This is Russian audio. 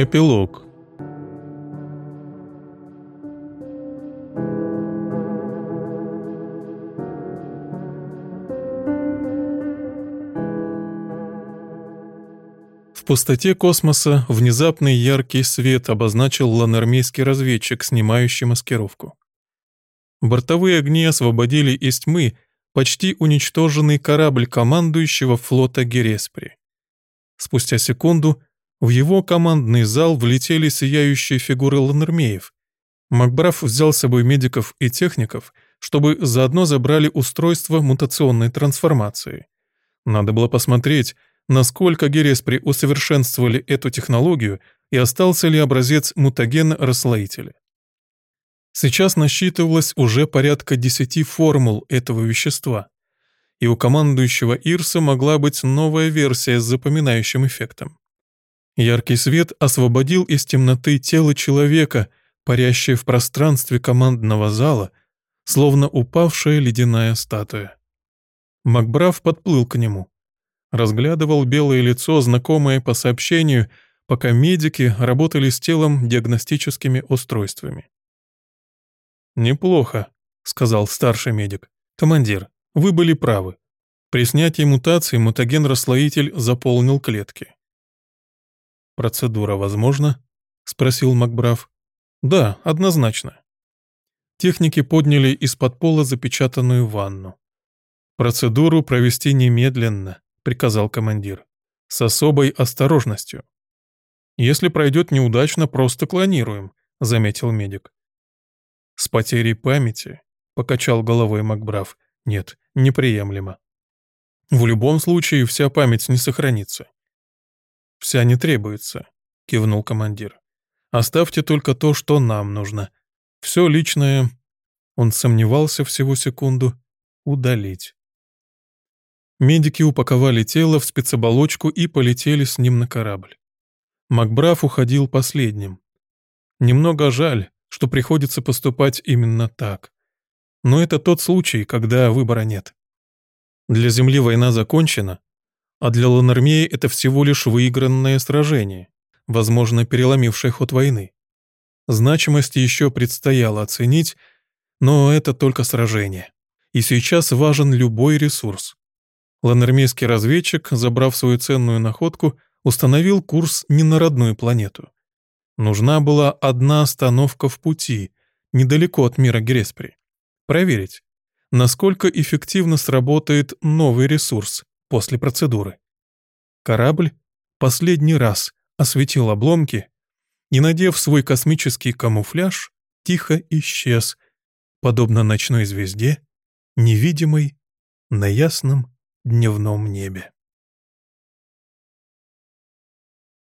Эпилог В пустоте космоса внезапный яркий свет обозначил ланермейский разведчик, снимающий маскировку. Бортовые огни освободили из тьмы почти уничтоженный корабль командующего флота Гереспри. Спустя секунду в его командный зал влетели сияющие фигуры ланермеев. Макбраф взял с собой медиков и техников, чтобы заодно забрали устройство мутационной трансформации. Надо было посмотреть, насколько Гереспри усовершенствовали эту технологию и остался ли образец мутагена-расслоителя. Сейчас насчитывалось уже порядка десяти формул этого вещества, и у командующего Ирса могла быть новая версия с запоминающим эффектом. Яркий свет освободил из темноты тело человека, парящее в пространстве командного зала, словно упавшая ледяная статуя. Макбраф подплыл к нему. Разглядывал белое лицо, знакомое по сообщению, пока медики работали с телом диагностическими устройствами. «Неплохо», — сказал старший медик. «Командир, вы были правы. При снятии мутации мутаген-расслоитель заполнил клетки». «Процедура возможна?» — спросил Макбраф. «Да, однозначно». Техники подняли из-под пола запечатанную ванну. «Процедуру провести немедленно», — приказал командир. «С особой осторожностью». «Если пройдет неудачно, просто клонируем», — заметил медик. «С потерей памяти?» — покачал головой Макбраф. «Нет, неприемлемо. В любом случае вся память не сохранится». «Вся не требуется», — кивнул командир. «Оставьте только то, что нам нужно. Все личное...» Он сомневался всего секунду. «Удалить». Медики упаковали тело в спецоболочку и полетели с ним на корабль. Макбраф уходил последним. Немного жаль, что приходится поступать именно так. Но это тот случай, когда выбора нет. Для Земли война закончена, а для Ланармеи это всего лишь выигранное сражение, возможно, переломившее ход войны. Значимость еще предстояло оценить, но это только сражение. И сейчас важен любой ресурс. Ланармейский разведчик, забрав свою ценную находку, установил курс не на родную планету, Нужна была одна остановка в пути, недалеко от мира Гереспри. Проверить, насколько эффективно сработает новый ресурс после процедуры. Корабль последний раз осветил обломки и, надев свой космический камуфляж, тихо исчез, подобно ночной звезде, невидимой на ясном дневном небе.